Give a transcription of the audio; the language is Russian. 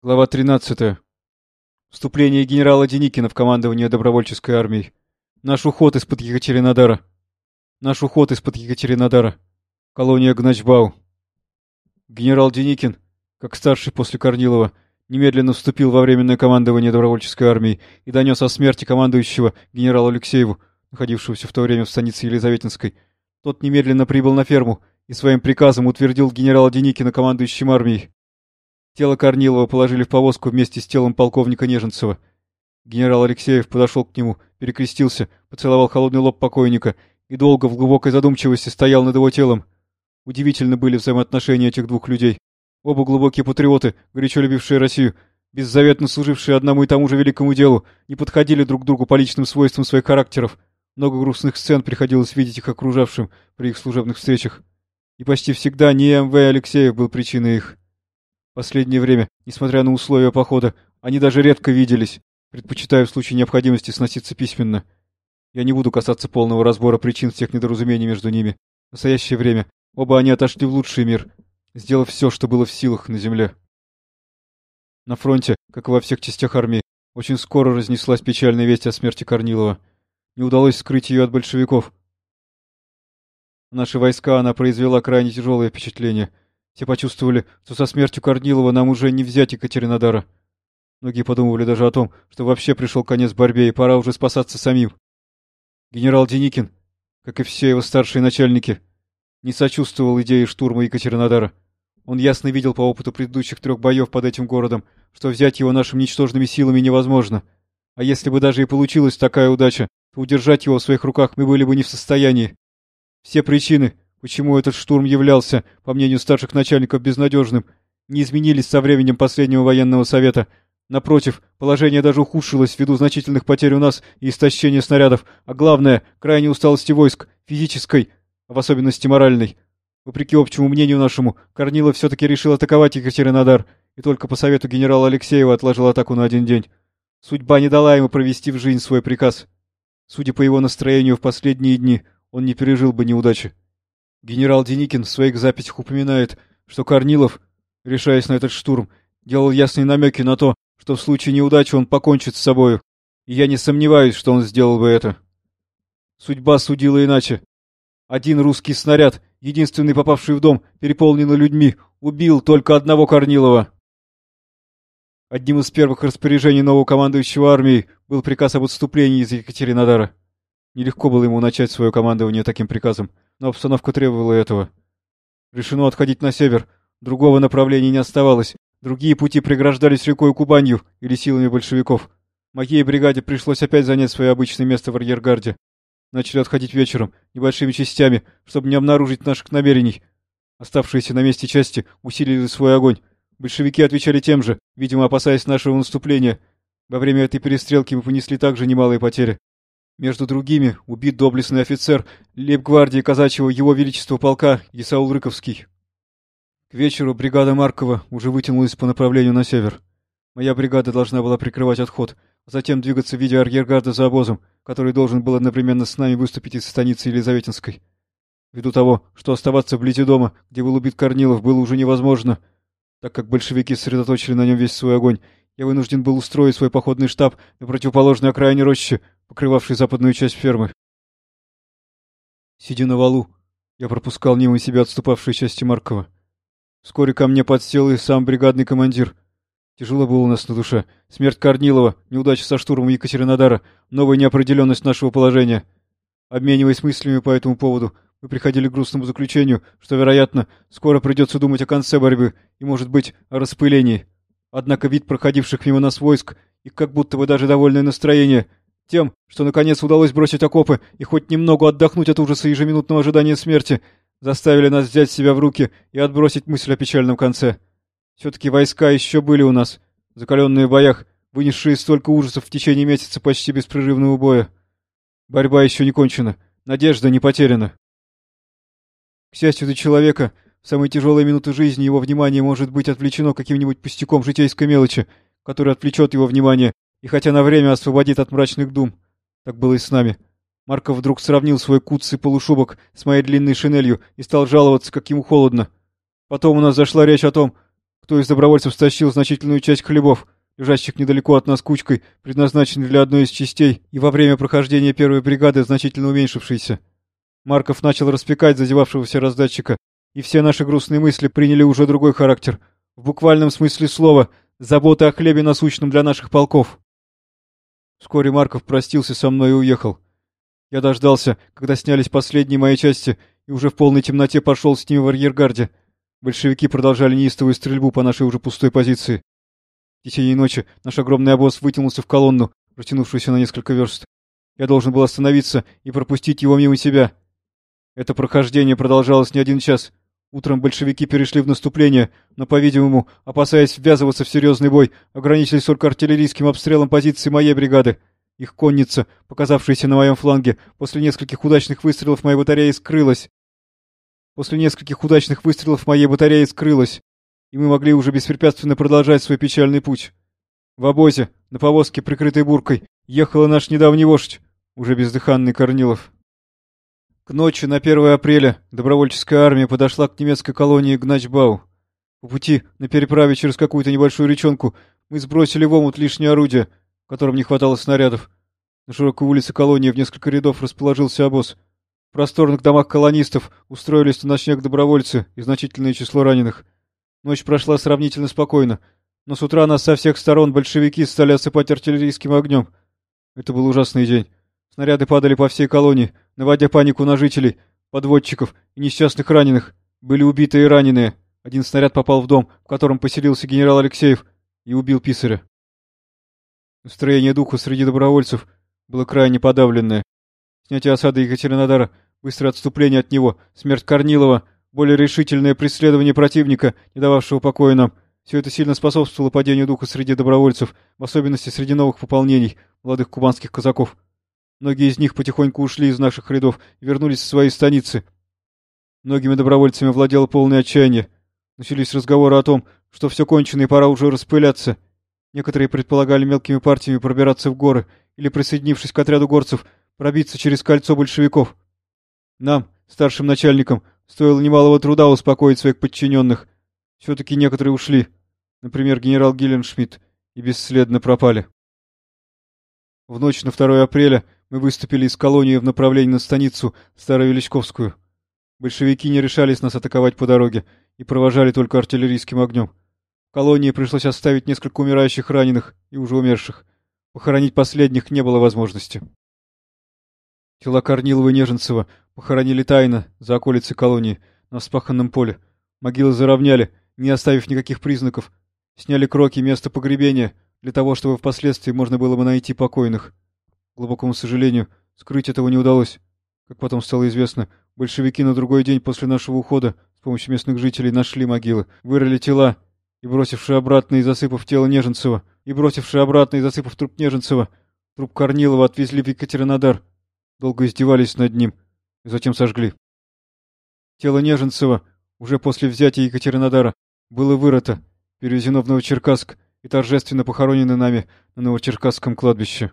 Глава 13. Вступление генерала Деникина в командование добровольческой армией. Наш уход из-под Екатеринодара. Наш уход из-под Екатеринодара. Колония Гначбау. Генерал Деникин, как старший после Корнилова, немедленно вступил во временное командование добровольческой армии и донес о смерти командующего генералу Алексееву, находившегося в то время в станице Елизаветинской. Тот немедленно прибыл на ферму и своим приказом утвердил генерала Деникина командующим армией. Тело Корнилова положили в повозку вместе с телом полковника Неженцева. Генерал Алексеев подошел к нему, перекрестился, поцеловал холодный лоб покойника и долго в глубокой задумчивости стоял над его телом. Удивительно были взаимоотношения этих двух людей. Оба глубокие патриоты, горячо любившие Россию, беззаветно служившие одному и тому же великому делу, не подходили друг к другу по личным свойствам своих характеров. Много грустных сцен приходилось видеть их окружавшим при их служебных встречах. И почти всегда не М.В. Алексеев был причиной их. Последнее время, несмотря на условия похода, они даже редко виделись, предпочитая в случае необходимости сноситься письменно. Я не буду касаться полного разбора причин всех недоразумений между ними. В настоящее время оба они отошли в лучший мир, сделав все, что было в силах на земле. На фронте, как и во всех частях армии, очень скоро разнеслась печальная весть о смерти Корнилова. Не удалось скрыть ее от большевиков. Наши войска она произвела крайне тяжелое впечатление. Все почувствовали, что со смертью Корнилова нам уже не взять Екатеринодара. Многие подумывали даже о том, что вообще пришел конец борьбе и пора уже спасаться самим. Генерал Деникин, как и все его старшие начальники, не сочувствовал идее штурма Екатеринодара. Он ясно видел по опыту предыдущих трех боев под этим городом, что взять его нашими ничтожными силами невозможно. А если бы даже и получилась такая удача, то удержать его в своих руках мы были бы не в состоянии. Все причины, почему этот штурм являлся, по мнению старших начальников, безнадежным, не изменились со временем последнего военного совета. Напротив, положение даже ухудшилось ввиду значительных потерь у нас и истощения снарядов, а главное, крайней усталости войск, физической, а в особенности моральной. Вопреки общему мнению нашему, Корнилов все-таки решил атаковать Екатеринодар, и только по совету генерала Алексеева отложил атаку на один день. Судьба не дала ему провести в жизнь свой приказ. Судя по его настроению в последние дни, он не пережил бы неудачи. Генерал Деникин в своих записях упоминает, что Корнилов, решаясь на этот штурм, делал ясные намеки на то, что в случае неудачи он покончит с собою, и я не сомневаюсь, что он сделал бы это. Судьба судила иначе. Один русский снаряд, единственный попавший в дом, переполненный людьми, убил только одного Корнилова. Одним из первых распоряжений нового командующего армией был приказ об отступлении из Екатеринодара. Нелегко было ему начать свое командование таким приказом, но обстановка требовала этого. Решено отходить на север, другого направления не оставалось, другие пути преграждались рекой Кубанью или силами большевиков. Моей бригаде пришлось опять занять свое обычное место в арьергарде. Начали отходить вечером, небольшими частями, чтобы не обнаружить наших намерений. Оставшиеся на месте части усилили свой огонь. Большевики отвечали тем же, видимо, опасаясь нашего наступления. Во время этой перестрелки мы понесли также немалые потери. Между другими убит доблестный офицер лейб-гвардии казачьего его величества полка Исаул Рыковский. К вечеру бригада Маркова уже вытянулась по направлению на север. Моя бригада должна была прикрывать отход, а затем двигаться в виде арьергарда за обозом, который должен был одновременно с нами выступить из станицы Елизаветинской. Ввиду того, что оставаться вблизи дома, где был убит Корнилов, было уже невозможно, так как большевики сосредоточили на нем весь свой огонь, я вынужден был устроить свой походный штаб на противоположной окраине рощи, покрывавшей западную часть фермы. Сидя на валу, я пропускал мимо себя отступавшие части Маркова. Вскоре ко мне подсел и сам бригадный командир. Тяжело было у нас на душе. Смерть Корнилова, неудача со штурмом Екатеринодара, новая неопределенность нашего положения. Обмениваясь мыслями по этому поводу, мы приходили к грустному заключению, что, вероятно, скоро придется думать о конце борьбы и, может быть, о распылении. Однако вид проходивших мимо нас войск и как будто бы даже довольное настроение тем, что наконец удалось бросить окопы и хоть немного отдохнуть от ужаса ежеминутного ожидания смерти, заставили нас взять себя в руки и отбросить мысль о печальном конце. Все-таки войска еще были у нас, закаленные в боях, вынесшие столько ужасов в течение месяца почти беспрерывного боя. Борьба еще не кончена, надежда не потеряна. К счастью для человека, в самые тяжелые минуты жизни его внимание может быть отвлечено каким-нибудь пустяком житейской мелочи, который отвлечет его внимание и хотя на время освободит от мрачных дум. Так было и с нами. Марков вдруг сравнил свой куцый полушубок с моей длинной шинелью и стал жаловаться, как ему холодно. Потом у нас зашла речь о том, кто из добровольцев стащил значительную часть хлебов, лежащих недалеко от нас кучкой, предназначенной для одной из частей, и во время прохождения первой бригады значительно уменьшившейся. Марков начал распекать зазевавшегося раздатчика, и все наши грустные мысли приняли уже другой характер. В буквальном смысле слова «забота о хлебе насущном для наших полков». Вскоре Марков простился со мной и уехал. Я дождался, когда снялись последние мои части, и уже в полной темноте пошел с ними в арьергарде. Большевики продолжали неистовую стрельбу по нашей уже пустой позиции. В течение ночи наш огромный обоз вытянулся в колонну, протянувшуюся на несколько верст. Я должен был остановиться и пропустить его мимо себя. Это прохождение продолжалось не один час. Утром большевики перешли в наступление, но, по-видимому, опасаясь ввязываться в серьезный бой, ограничились только артиллерийским обстрелом позиции моей бригады. Их конница, показавшаяся на моем фланге, после нескольких удачных выстрелов моей батареи скрылась. После нескольких удачных выстрелов моей батареи скрылась, и мы могли уже беспрепятственно продолжать свой печальный путь. В обозе, на повозке, прикрытой буркой, ехал наш недавний вождь, уже бездыханный Корнилов. К ночи на 1 апреля добровольческая армия подошла к немецкой колонии Гначбау. По пути, на переправе через какую-то небольшую речонку, мы сбросили в омут лишнее орудие, которым не хватало снарядов. На широкой улице колонии в несколько рядов расположился обоз. В просторных домах колонистов устроились на ночлег добровольцы и значительное число раненых. Ночь прошла сравнительно спокойно, но с утра нас со всех сторон большевики стали осыпать артиллерийским огнем. Это был ужасный день. Снаряды падали по всей колонии, наводя панику на жителей, подводчиков и несчастных раненых. Были убиты и раненые. Один снаряд попал в дом, в котором поселился генерал Алексеев, и убил писаря. Настроение духа среди добровольцев было крайне подавленное. Снятие осады Екатеринодара, быстрое отступление от него, смерть Корнилова, более решительное преследование противника, не дававшего покоя нам — все это сильно способствовало падению духа среди добровольцев, в особенности среди новых пополнений, молодых кубанских казаков. Многие из них потихоньку ушли из наших рядов и вернулись в свои станицы. Многими добровольцами владело полное отчаяние. Начались разговоры о том, что все кончено и пора уже распыляться — Некоторые предполагали мелкими партиями пробираться в горы или, присоединившись к отряду горцев, пробиться через кольцо большевиков. Нам, старшим начальникам, стоило немалого труда успокоить своих подчиненных. Все-таки некоторые ушли, например, генерал Гилленшмидт, и бесследно пропали. В ночь на 2 апреля мы выступили из колонии в направлении на станицу Старовеличковскую. Большевики не решались нас атаковать по дороге и провожали только артиллерийским огнем колонии пришлось оставить несколько умирающих раненых и уже умерших. Похоронить последних не было возможности. Тела Корнилова и Неженцева похоронили тайно за околицей колонии на вспаханном поле. Могилы заровняли, не оставив никаких признаков. Сняли кроки места погребения для того, чтобы впоследствии можно было бы найти покойных. Глубокому сожалению, скрыть этого не удалось. Как потом стало известно, большевики на другой день после нашего ухода с помощью местных жителей нашли могилы, вырыли тела и бросивший обратно и засыпав тело Неженцева, и бросивший обратно и засыпав труп Неженцева, труп Корнилова отвезли в Екатеринодар. Долго издевались над ним, и затем сожгли. Тело Неженцева, уже после взятия Екатеринодара, было вырыто, перевезено в Новочеркасск и торжественно похоронено нами на Новочеркасском кладбище.